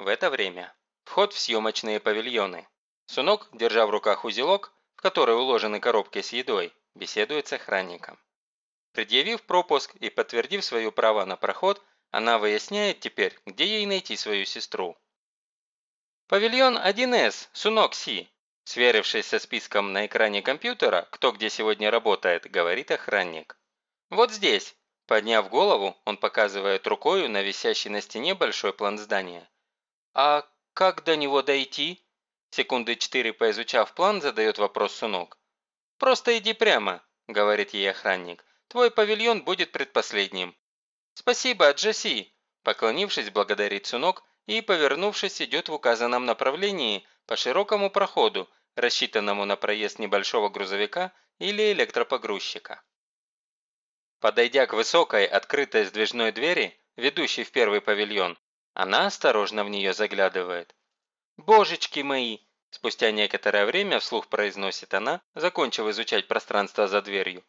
В это время. Вход в съемочные павильоны. Сунок, держа в руках узелок, в который уложены коробки с едой, беседует с охранником. Предъявив пропуск и подтвердив свое право на проход, она выясняет теперь, где ей найти свою сестру. «Павильон 1С, Сунок Си», сверившись со списком на экране компьютера, кто где сегодня работает, говорит охранник. «Вот здесь». Подняв голову, он показывает рукою на висящий на стене большой план здания. «А как до него дойти?» Секунды четыре поизучав план, задает вопрос Сунок. «Просто иди прямо», – говорит ей охранник. «Твой павильон будет предпоследним». «Спасибо, Джесси», – поклонившись, благодарит Сунок и, повернувшись, идет в указанном направлении по широкому проходу, рассчитанному на проезд небольшого грузовика или электропогрузчика. Подойдя к высокой, открытой сдвижной двери, ведущей в первый павильон, она осторожно в нее заглядывает. «Божечки мои!» Спустя некоторое время вслух произносит она, закончив изучать пространство за дверью.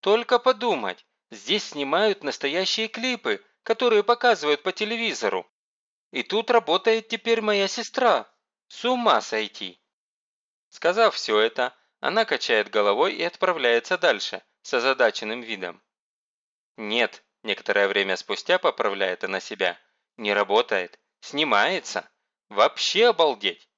«Только подумать, здесь снимают настоящие клипы, которые показывают по телевизору. И тут работает теперь моя сестра. С ума сойти!» Сказав все это, она качает головой и отправляется дальше, с озадаченным видом. «Нет», – некоторое время спустя поправляет она себя, – «не работает, снимается. Вообще обалдеть!»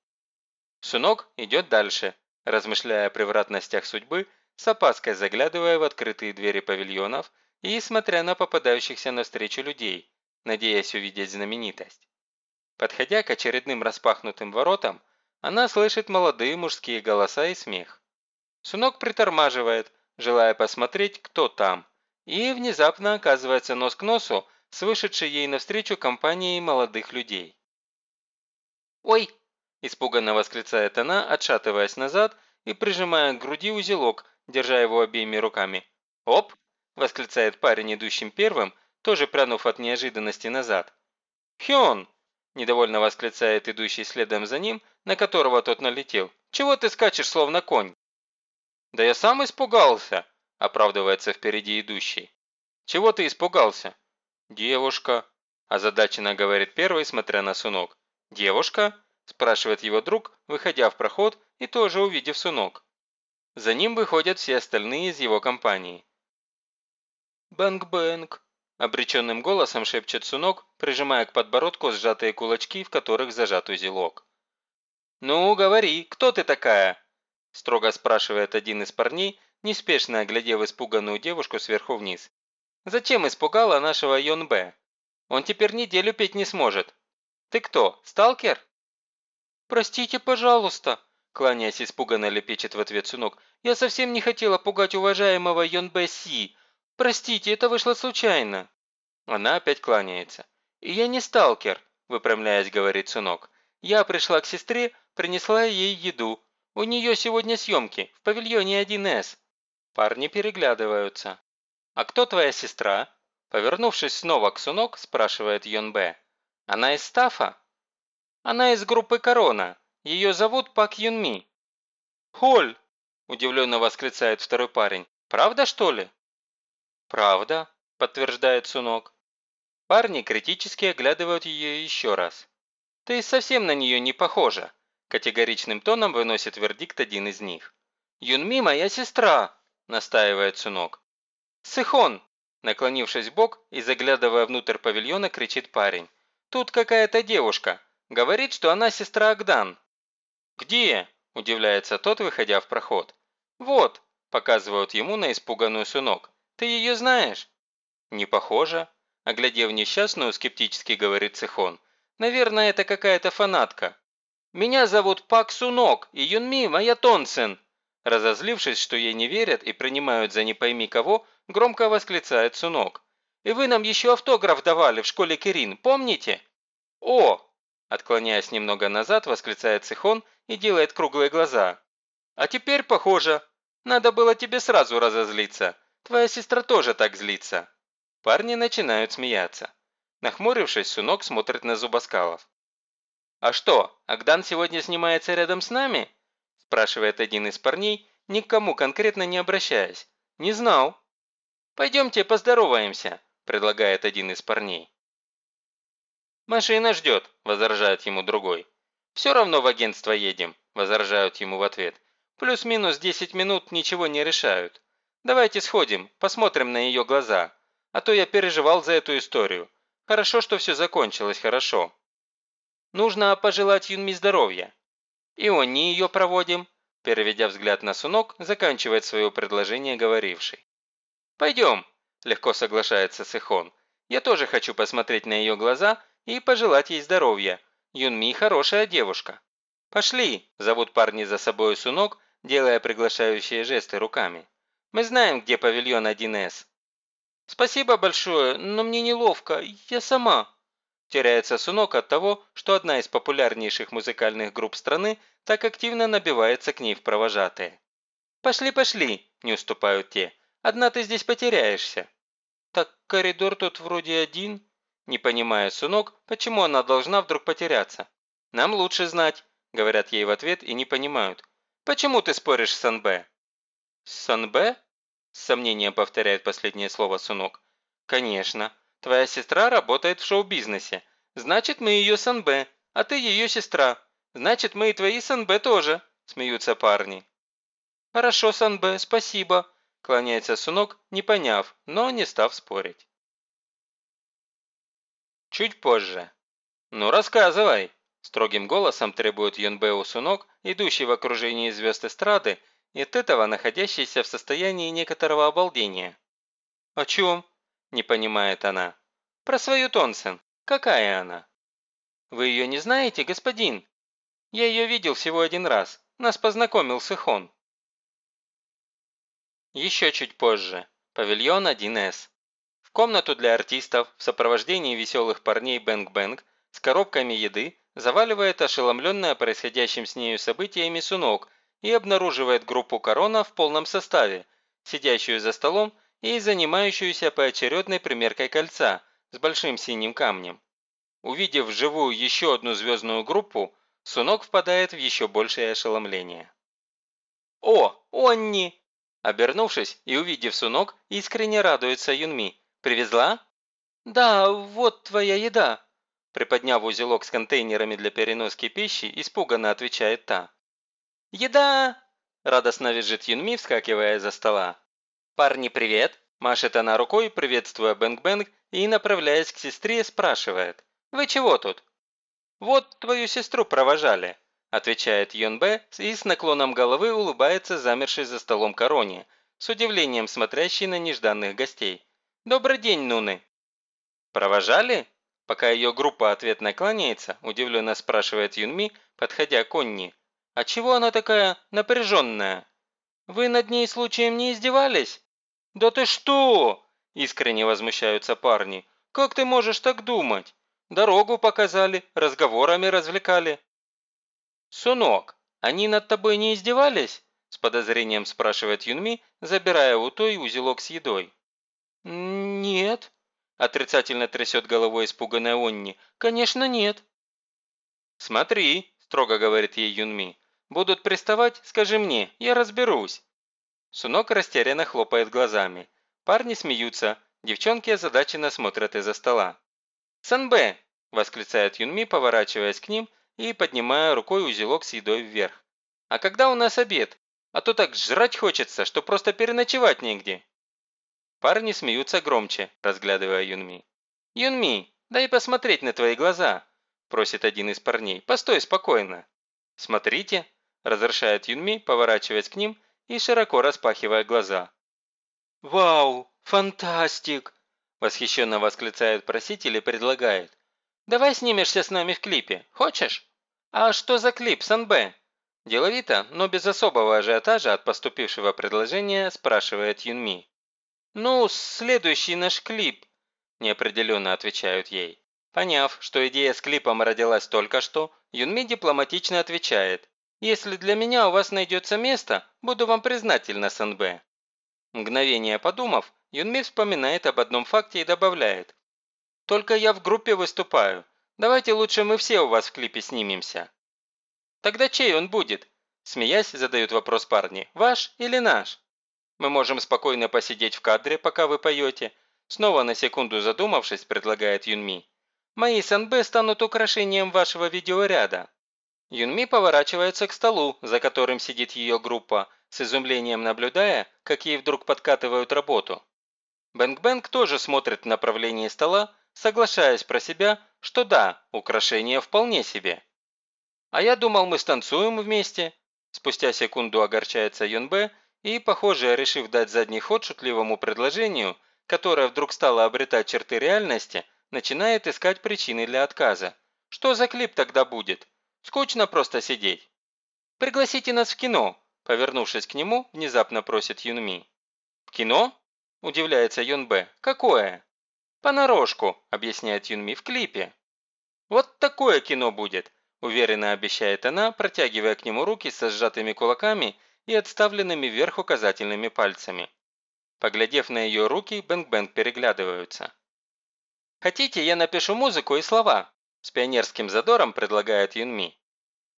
Сунок идет дальше, размышляя о превратностях судьбы, с опаской заглядывая в открытые двери павильонов и смотря на попадающихся навстречу людей, надеясь увидеть знаменитость. Подходя к очередным распахнутым воротам, она слышит молодые мужские голоса и смех. Сунок притормаживает, желая посмотреть, кто там, и внезапно оказывается нос к носу с вышедшей ей навстречу компанией молодых людей. «Ой!» – испуганно восклицает она, отшатываясь назад и прижимая к груди узелок, держа его обеими руками. «Оп!» – восклицает парень, идущим первым, тоже прянув от неожиданности назад. «Хён!» – недовольно восклицает идущий следом за ним, на которого тот налетел. «Чего ты скачешь, словно конь?» «Да я сам испугался!» – оправдывается впереди идущий. «Чего ты испугался?» «Девушка», – озадаченно говорит первый, смотря на сунок. «Девушка?» – спрашивает его друг, выходя в проход и тоже увидев сунок. За ним выходят все остальные из его компании. «Бэнк-бэнк», – обреченным голосом шепчет сунок, прижимая к подбородку сжатые кулачки, в которых зажат узелок. «Ну, говори, кто ты такая?» – строго спрашивает один из парней, неспешно оглядев испуганную девушку сверху вниз. «Зачем испугала нашего Йон-Б? Он теперь неделю петь не сможет. Ты кто, сталкер?» «Простите, пожалуйста», – кланяясь испуганно лепечет в ответ сынок. «Я совсем не хотела пугать уважаемого Йон-Б Си. Простите, это вышло случайно». Она опять кланяется. «И я не сталкер», – выпрямляясь, говорит сынок. «Я пришла к сестре, принесла ей еду. У нее сегодня съемки в павильоне 1С». Парни переглядываются. «А кто твоя сестра?» Повернувшись снова к Сунок, спрашивает Йон Б. «Она из стафа?» «Она из группы Корона. Ее зовут Пак Юн Ми». «Холь!» – удивленно восклицает второй парень. «Правда, что ли?» «Правда», – подтверждает Сунок. Парни критически оглядывают ее еще раз. «Ты совсем на нее не похожа», – категоричным тоном выносит вердикт один из них. «Юнми моя сестра», – настаивает Сунок. «Сыхон!» – наклонившись бок и заглядывая внутрь павильона, кричит парень. «Тут какая-то девушка. Говорит, что она сестра Агдан». «Где?» – удивляется тот, выходя в проход. «Вот», – показывают ему на испуганную Сунок. «Ты ее знаешь?» «Не похоже», – оглядев несчастную, скептически говорит Сыхон. «Наверное, это какая-то фанатка». «Меня зовут Пак Сунок, и Юнми моя Тонсен», Разозлившись, что ей не верят и принимают за не пойми кого, громко восклицает Сунок. «И вы нам еще автограф давали в школе Кирин, помните?» «О!» Отклоняясь немного назад, восклицает Сихон и делает круглые глаза. «А теперь похоже. Надо было тебе сразу разозлиться. Твоя сестра тоже так злится». Парни начинают смеяться. Нахмурившись, Сунок смотрит на Зубаскалов. «А что, Агдан сегодня снимается рядом с нами?» Спрашивает один из парней, никому конкретно не обращаясь. «Не знал». «Пойдемте поздороваемся», – предлагает один из парней. «Машина ждет», – возражает ему другой. «Все равно в агентство едем», – возражают ему в ответ. «Плюс-минус 10 минут ничего не решают. Давайте сходим, посмотрим на ее глаза. А то я переживал за эту историю. Хорошо, что все закончилось хорошо. Нужно пожелать Юнми здоровья. И он не ее проводим», – переведя взгляд на Сунок, заканчивает свое предложение говоривший. «Пойдем», – легко соглашается Сихон. «Я тоже хочу посмотреть на ее глаза и пожелать ей здоровья. Юнми хорошая девушка». «Пошли!» – зовут парни за собой Сунок, делая приглашающие жесты руками. «Мы знаем, где павильон 1С». «Спасибо большое, но мне неловко, я сама». Теряется Сунок от того, что одна из популярнейших музыкальных групп страны так активно набивается к ней в провожатые. «Пошли, пошли!» – не уступают те. «Одна ты здесь потеряешься». «Так коридор тут вроде один», не понимая Сунок, почему она должна вдруг потеряться. «Нам лучше знать», – говорят ей в ответ и не понимают. «Почему ты споришь с Санбэ?» «С Санбэ?» – с сомнением повторяет последнее слово Сунок. «Конечно. Твоя сестра работает в шоу-бизнесе. Значит, мы ее Санбэ, а ты ее сестра. Значит, мы и твои Санбэ тоже», – смеются парни. «Хорошо, Санбэ, спасибо», – кланяется Сунок, не поняв, но не став спорить. Чуть позже. «Ну, рассказывай!» – строгим голосом требует Юнбеу Сунок, идущий в окружении звезд эстрады, и от этого находящийся в состоянии некоторого обалдения. «О чем?» – не понимает она. «Про свою Тонсен. Какая она?» «Вы ее не знаете, господин?» «Я ее видел всего один раз. Нас познакомил Сыхон». Еще чуть позже. Павильон 1С комнату для артистов в сопровождении веселых парней Бэнг-Бэнг с коробками еды заваливает ошеломленная происходящим с нею событиями Сунок и обнаруживает группу Корона в полном составе, сидящую за столом и занимающуюся поочередной примеркой кольца с большим синим камнем. Увидев вживую еще одну звездную группу, Сунок впадает в еще большее ошеломление. «О, Онни!» Обернувшись и увидев Сунок, искренне радуется Юнми, Привезла?» «Да, вот твоя еда», – приподняв узелок с контейнерами для переноски пищи, испуганно отвечает та. «Еда!» – радостно визжит Юнми, вскакивая за стола. «Парни, привет!» – машет она рукой, приветствуя Бэнг-Бэнг и, направляясь к сестре, спрашивает. «Вы чего тут?» «Вот твою сестру провожали», – отвечает Юнбэ и с наклоном головы улыбается замерший за столом короне, с удивлением смотрящий на нежданных гостей. «Добрый день, Нуны!» «Провожали?» Пока ее группа ответно кланяется, удивленно спрашивает Юнми, подходя к Онни. «А чего она такая напряженная? Вы над ней случаем не издевались?» «Да ты что?» – искренне возмущаются парни. «Как ты можешь так думать? Дорогу показали, разговорами развлекали». «Сунок, они над тобой не издевались?» – с подозрением спрашивает Юнми, забирая у той узелок с едой. «Нет», – отрицательно трясет головой испуганная Онни. «Конечно нет». «Смотри», – строго говорит ей Юнми. «Будут приставать, скажи мне, я разберусь». Сунок растерянно хлопает глазами. Парни смеются, девчонки озадаченно смотрят из-за стола. «Санбэ!» – восклицает Юнми, поворачиваясь к ним и поднимая рукой узелок с едой вверх. «А когда у нас обед? А то так жрать хочется, что просто переночевать негде». Парни смеются громче, разглядывая Юнми. «Юнми, дай посмотреть на твои глаза», – просит один из парней. «Постой спокойно». «Смотрите», – разрешает Юнми, поворачиваясь к ним и широко распахивая глаза. «Вау, фантастик!» – восхищенно восклицает проситель и предлагает. «Давай снимешься с нами в клипе, хочешь?» «А что за клип, Санбэ?» Деловито, но без особого ажиотажа от поступившего предложения спрашивает Юнми. «Ну, следующий наш клип», – неопределенно отвечают ей. Поняв, что идея с клипом родилась только что, Юнми дипломатично отвечает. «Если для меня у вас найдется место, буду вам признательна, СНБ». Мгновение подумав, Юнми вспоминает об одном факте и добавляет. «Только я в группе выступаю. Давайте лучше мы все у вас в клипе снимемся». «Тогда чей он будет?» Смеясь, задают вопрос парни. «Ваш или наш?» Мы можем спокойно посидеть в кадре, пока вы поете. Снова на секунду задумавшись, предлагает Юнми. Мои СНБ станут украшением вашего видеоряда». Юнми поворачивается к столу, за которым сидит ее группа, с изумлением наблюдая, как ей вдруг подкатывают работу. Бэнк-Бэнк тоже смотрит в направлении стола, соглашаясь про себя, что да, украшение вполне себе. «А я думал, мы станцуем вместе», спустя секунду огорчается Юнбэ и, похоже, решив дать задний ход шутливому предложению, которое вдруг стало обретать черты реальности, начинает искать причины для отказа. Что за клип тогда будет? Скучно просто сидеть. «Пригласите нас в кино», – повернувшись к нему, внезапно просит Юнми. «В кино?» – удивляется Юнбэ. «Какое?» «Понарошку», – объясняет Юнми, – «в клипе». «Вот такое кино будет», – уверенно обещает она, протягивая к нему руки со сжатыми кулаками и отставленными вверх указательными пальцами. Поглядев на ее руки, Бэнк-Бэнк переглядываются. «Хотите, я напишу музыку и слова?» С пионерским задором предлагает Юнми.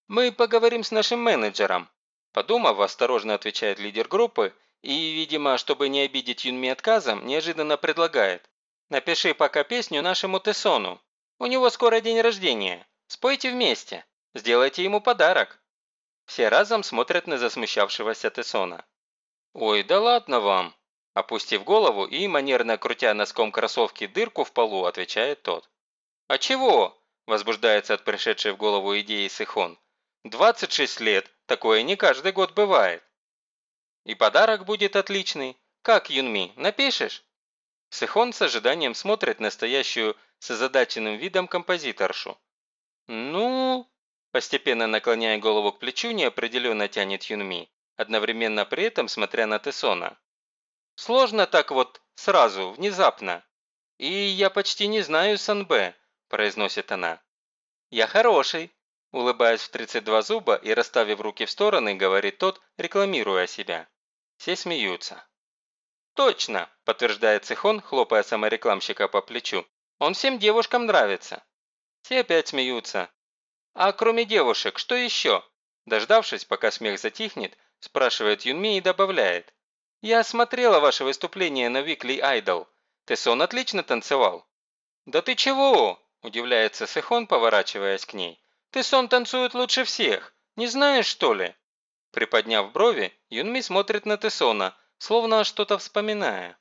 «Мы поговорим с нашим менеджером», подумав, осторожно отвечает лидер группы и, видимо, чтобы не обидеть Юнми отказом, неожиданно предлагает. «Напиши пока песню нашему Тессону. У него скоро день рождения. Спойте вместе. Сделайте ему подарок». Все разом смотрят на засмущавшегося Тессона. «Ой, да ладно вам!» Опустив голову и, манерно крутя носком кроссовки дырку в полу, отвечает тот. «А чего?» – возбуждается от пришедшей в голову идеи Сихон. «26 лет, такое не каждый год бывает». «И подарок будет отличный. Как, Юнми, напишешь?» Сихон с ожиданием смотрит на стоящую с озадаченным видом композиторшу. «Ну...» – постепенно наклоняя голову к плечу, неопределенно тянет Юнми, одновременно при этом смотря на Тессона. Сложно так вот, сразу, внезапно. И я почти не знаю Санбэ, произносит она. Я хороший, улыбаясь в 32 зуба и расставив руки в стороны, говорит тот, рекламируя себя. Все смеются. «Точно!» – подтверждает Цихон, хлопая саморекламщика по плечу. «Он всем девушкам нравится». Все опять смеются. «А кроме девушек, что еще?» Дождавшись, пока смех затихнет, спрашивает Юнми и добавляет. «Я смотрела ваше выступление на Weekly Idol. Тессон отлично танцевал». «Да ты чего?» – удивляется Сехон, поворачиваясь к ней. «Тессон танцует лучше всех. Не знаешь, что ли?» Приподняв брови, Юнми смотрит на Тессона, словно что-то вспоминая.